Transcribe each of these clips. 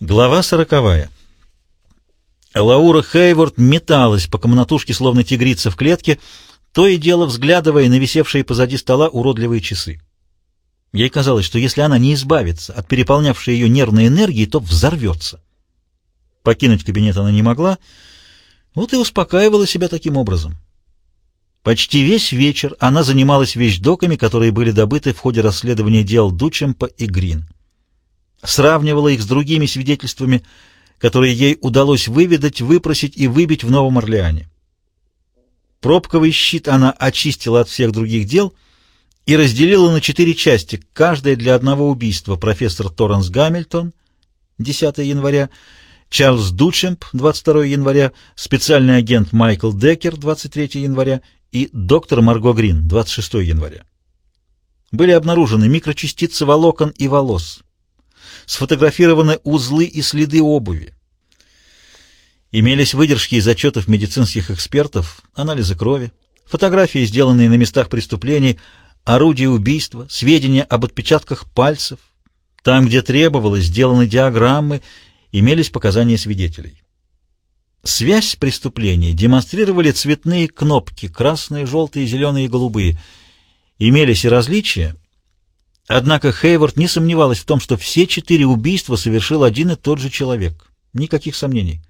Глава сороковая. Лаура Хейворд металась по комнатушке, словно тигрица в клетке, то и дело взглядывая на висевшие позади стола уродливые часы. Ей казалось, что если она не избавится от переполнявшей ее нервной энергии, то взорвется. Покинуть кабинет она не могла, вот и успокаивала себя таким образом. Почти весь вечер она занималась вещдоками, которые были добыты в ходе расследования дел Дучемпа и Грин сравнивала их с другими свидетельствами, которые ей удалось выведать, выпросить и выбить в Новом Орлеане. Пробковый щит она очистила от всех других дел и разделила на четыре части, каждая для одного убийства. Профессор Торренс Гамильтон, 10 января, Чарльз Дучемп, 22 января, специальный агент Майкл Деккер, 23 января и доктор Марго Грин, 26 января. Были обнаружены микрочастицы волокон и волос, сфотографированы узлы и следы обуви. Имелись выдержки из отчетов медицинских экспертов, анализы крови, фотографии, сделанные на местах преступлений, орудия убийства, сведения об отпечатках пальцев. Там, где требовалось, сделаны диаграммы, имелись показания свидетелей. Связь преступления демонстрировали цветные кнопки, красные, желтые, зеленые и голубые. Имелись и различия, Однако Хейвард не сомневалась в том, что все четыре убийства совершил один и тот же человек. Никаких сомнений.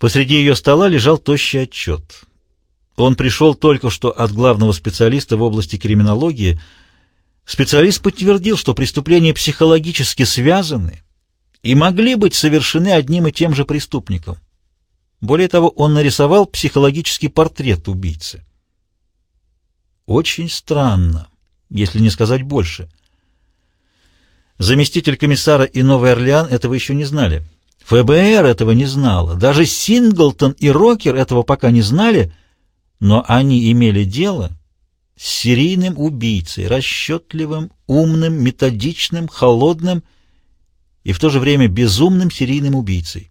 Посреди ее стола лежал тощий отчет. Он пришел только что от главного специалиста в области криминологии. Специалист подтвердил, что преступления психологически связаны и могли быть совершены одним и тем же преступником. Более того, он нарисовал психологический портрет убийцы. Очень странно если не сказать больше. Заместитель комиссара и Новый Орлеан этого еще не знали. ФБР этого не знало. Даже Синглтон и Рокер этого пока не знали, но они имели дело с серийным убийцей, расчетливым, умным, методичным, холодным и в то же время безумным серийным убийцей.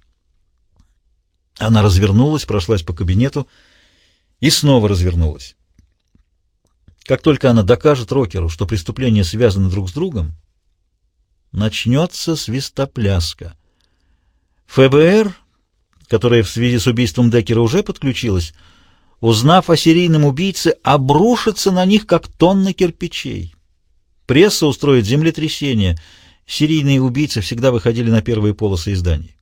Она развернулась, прошлась по кабинету и снова развернулась. Как только она докажет Рокеру, что преступления связаны друг с другом, начнется свистопляска. ФБР, которая в связи с убийством Деккера уже подключилась, узнав о серийном убийце, обрушится на них, как тонны кирпичей. Пресса устроит землетрясение. Серийные убийцы всегда выходили на первые полосы изданий.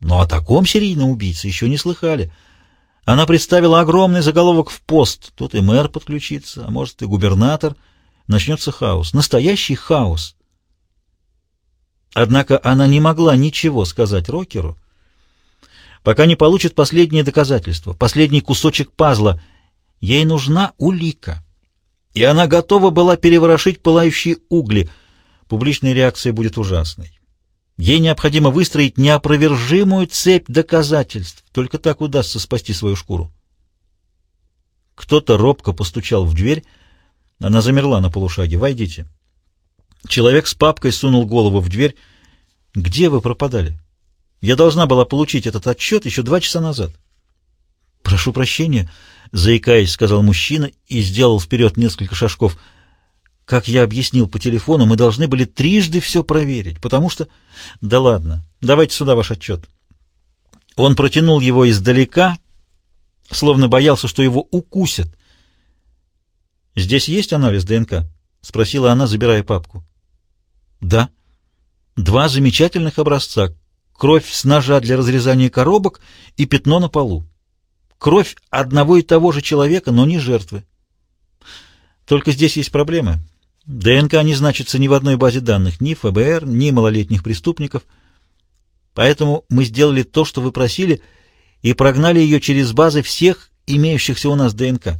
Но о таком серийном убийце еще не слыхали — она представила огромный заголовок в пост. Тут и мэр подключится, а может и губернатор. Начнется хаос. Настоящий хаос. Однако она не могла ничего сказать Рокеру, пока не получит последние доказательства, последний кусочек пазла. Ей нужна улика. И она готова была переворошить пылающие угли. Публичная реакция будет ужасной. Ей необходимо выстроить неопровержимую цепь доказательств. Только так удастся спасти свою шкуру. Кто-то робко постучал в дверь. Она замерла на полушаге. «Войдите». Человек с папкой сунул голову в дверь. «Где вы пропадали? Я должна была получить этот отчет еще два часа назад». «Прошу прощения», — заикаясь, сказал мужчина и сделал вперед несколько шажков — как я объяснил по телефону, мы должны были трижды все проверить, потому что... Да ладно, давайте сюда ваш отчет. Он протянул его издалека, словно боялся, что его укусят. «Здесь есть анализ ДНК?» — спросила она, забирая папку. «Да. Два замечательных образца. Кровь с ножа для разрезания коробок и пятно на полу. Кровь одного и того же человека, но не жертвы. Только здесь есть проблемы. ДНК не значится ни в одной базе данных, ни ФБР, ни малолетних преступников. Поэтому мы сделали то, что вы просили, и прогнали ее через базы всех имеющихся у нас ДНК.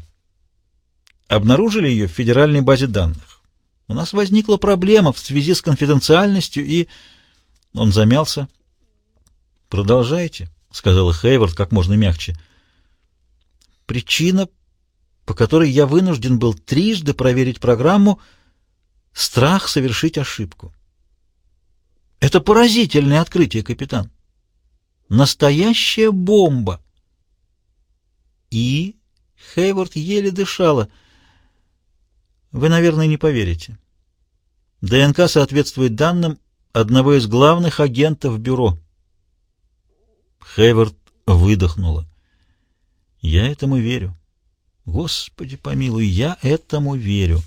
Обнаружили ее в федеральной базе данных. У нас возникла проблема в связи с конфиденциальностью, и... Он замялся. «Продолжайте», — сказала Хейвард как можно мягче. «Причина, по которой я вынужден был трижды проверить программу, — Страх совершить ошибку. Это поразительное открытие, капитан. Настоящая бомба. И Хейвард еле дышала. Вы, наверное, не поверите. ДНК соответствует данным, одного из главных агентов бюро. Хейвард выдохнула. Я этому верю. Господи помилуй, я этому верю.